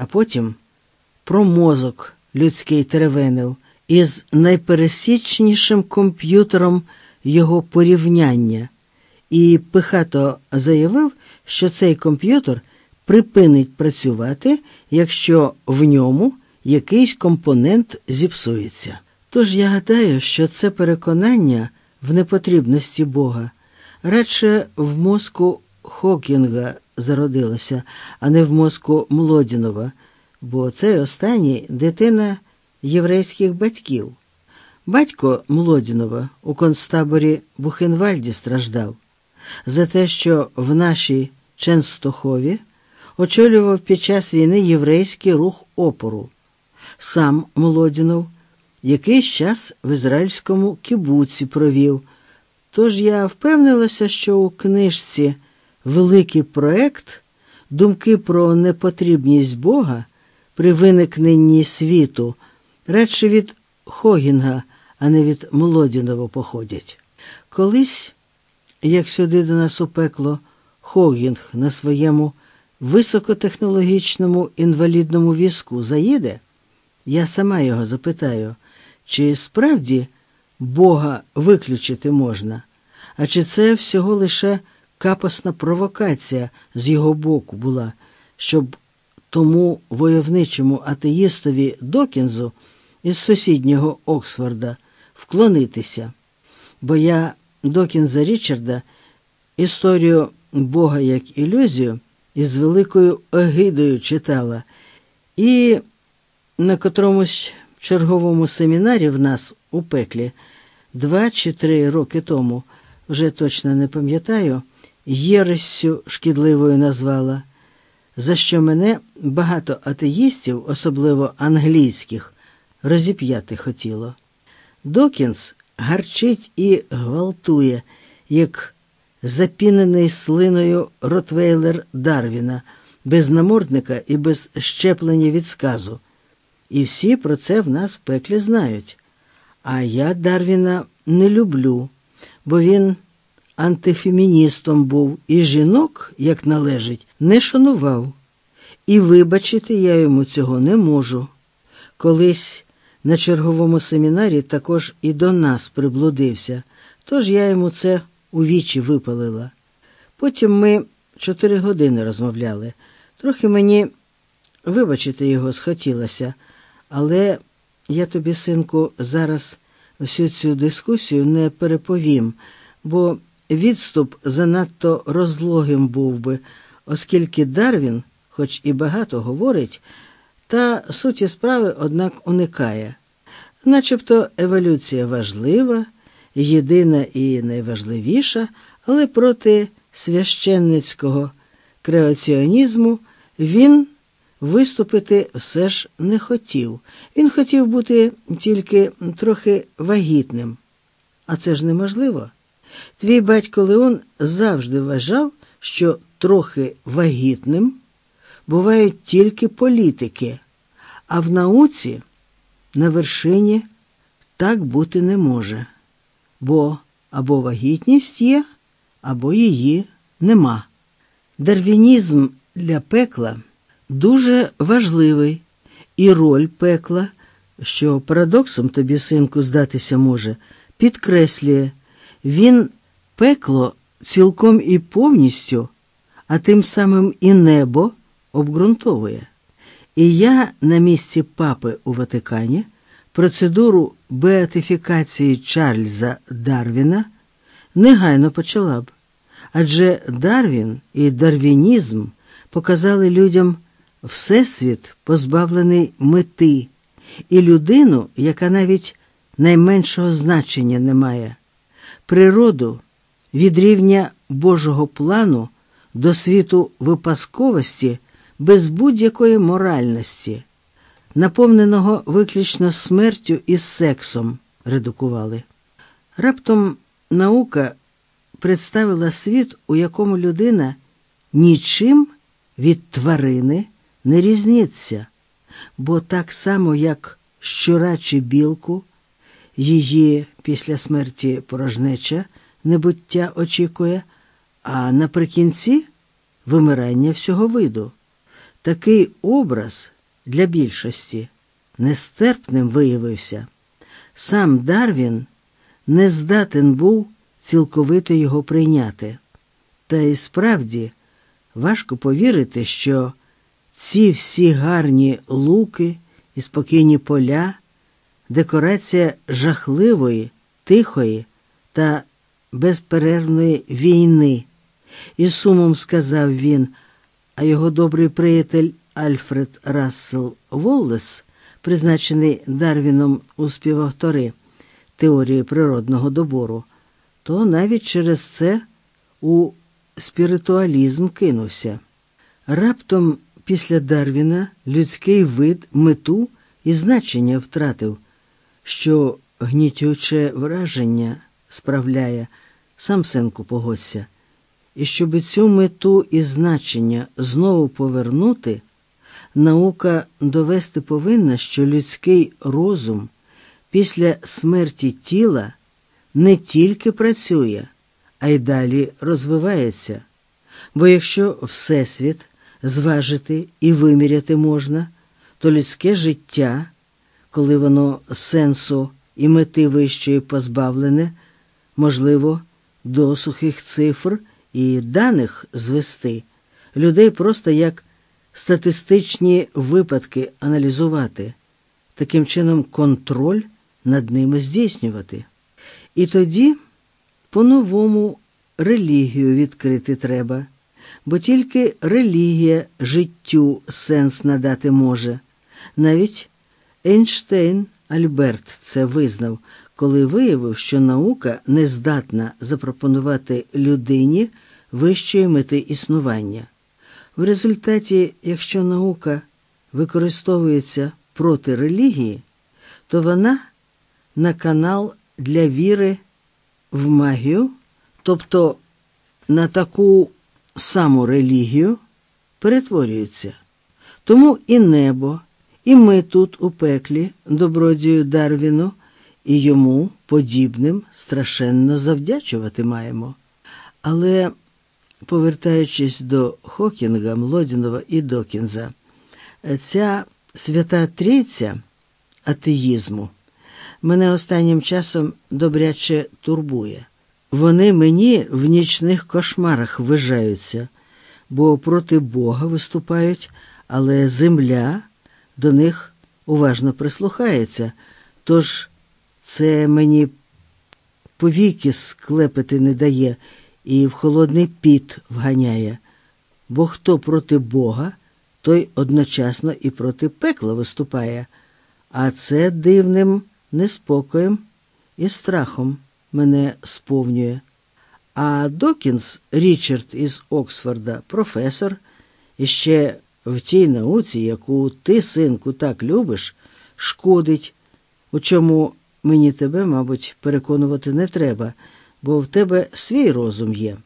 а потім про мозок людський теревенив із найпересічнішим комп'ютером його порівняння і пихато заявив, що цей комп'ютер припинить працювати, якщо в ньому якийсь компонент зіпсується. Тож я гадаю, що це переконання в непотрібності Бога радше в мозку Хокінга зародилося, а не в мозку Млодінова, бо цей останній дитина єврейських батьків. Батько Млодінова у концтаборі Бухенвальді страждав за те, що в нашій Ченстохові очолював під час війни єврейський рух опору. Сам Молодінов якийсь час в ізраїльському кібуці провів. Тож я впевнилася, що у книжці Великий проект думки про непотрібність Бога при виникненні світу радше від Хогінга, а не від Молодінова походять. Колись, як сюди до нас у пекло, Хогінг на своєму високотехнологічному інвалідному візку заїде, я сама його запитаю, чи справді Бога виключити можна, а чи це всього лише капосна провокація з його боку була, щоб тому войовничому атеїстові Докінзу із сусіднього Оксфорда вклонитися, бо я Докінза Річарда історію Бога як ілюзію із великою огидою читала, і на котромусь черговому семінарі в нас у пеклі два чи три роки тому, вже точно не пам'ятаю, єресю шкідливою назвала, за що мене багато атеїстів, особливо англійських, розіп'яти хотіло. Докінс гарчить і гвалтує, як запінений слиною ротвейлер Дарвіна, без намордника і без щеплення від сказу. І всі про це в нас в пеклі знають. А я Дарвіна не люблю, бо він антифеміністом був і жінок, як належить, не шанував. І вибачити я йому цього не можу. Колись на черговому семінарі також і до нас приблудився, тож я йому це у вічі випалила. Потім ми чотири години розмовляли. Трохи мені вибачити його схотілося, але я тобі, синку, зараз всю цю дискусію не переповім, бо відступ занадто розлогим був би, оскільки Дарвін, хоч і багато говорить, та суті справи, однак, уникає. Начебто еволюція важлива, єдина і найважливіша, але проти священницького креаціонізму він виступити все ж не хотів. Він хотів бути тільки трохи вагітним. А це ж неможливо. Твій батько Леон завжди вважав, що трохи вагітним бувають тільки політики, а в науці на вершині так бути не може, бо або вагітність є, або її нема. Дарвінізм для пекла дуже важливий, і роль пекла, що парадоксом тобі, синку, здатися може, підкреслює, він пекло цілком і повністю, а тим самим і небо обґрунтовує. І я на місці папи у Ватикані процедуру беатифікації Чарльза Дарвіна негайно почала б. Адже Дарвін і дарвінізм показали людям всесвіт, позбавлений мети, і людину, яка навіть найменшого значення не має, природу від рівня Божого плану до світу випадковості без будь-якої моральності, наповненого виключно смертю і сексом, редукували. Раптом наука представила світ, у якому людина нічим від тварини не різніться, бо так само, як щура чи білку, її після смерті порожнеча небуття очікує, а наприкінці вимирання всього виду. Такий образ для більшості нестерпним виявився. Сам Дарвін не здатен був цілковито його прийняти. Та й справді важко повірити, що ці всі гарні луки і спокійні поля, декорація жахливої, тихої та безперервної війни. І сумом сказав він, а його добрий приятель Альфред Рассел Воллес, призначений Дарвіном у співавтори теорії природного добору, то навіть через це у спіритуалізм кинувся. Раптом після Дарвіна людський вид мету і значення втратив, що гнітюче враження справляє, сам синку погодься. І щоб цю мету і значення знову повернути, наука довести повинна, що людський розум після смерті тіла не тільки працює, а й далі розвивається. Бо якщо Всесвіт зважити і виміряти можна, то людське життя, коли воно сенсу і мети вищої позбавлене, можливо, до сухих цифр і даних звести, людей просто як статистичні випадки аналізувати, таким чином контроль над ними здійснювати. І тоді по-новому релігію відкрити треба, бо тільки релігія життю сенс надати може. Навіть Ейнштейн Альберт це визнав, коли виявив, що наука не здатна запропонувати людині вищої мети існування. В результаті, якщо наука використовується проти релігії, то вона на канал для віри в магію, тобто на таку саму релігію, перетворюється. Тому і небо, і ми тут, у пеклі, добродію Дарвіну, і йому подібним страшенно завдячувати маємо. Але, повертаючись до Хокінга, Млодінова і Докінза, ця свята трійця атеїзму мене останнім часом добряче турбує. Вони мені в нічних кошмарах вижаються, бо проти Бога виступають, але земля до них уважно прислухається. Тож це мені повіки склепити не дає і в холодний піт вганяє. Бо хто проти Бога, той одночасно і проти пекла виступає, а це дивним неспокоєм і страхом мене сповнює. А Докінс Річард із Оксфорда, професор, і ще в тій науці, яку ти, синку, так любиш, шкодить, у чому мені тебе, мабуть, переконувати не треба, бо в тебе свій розум є.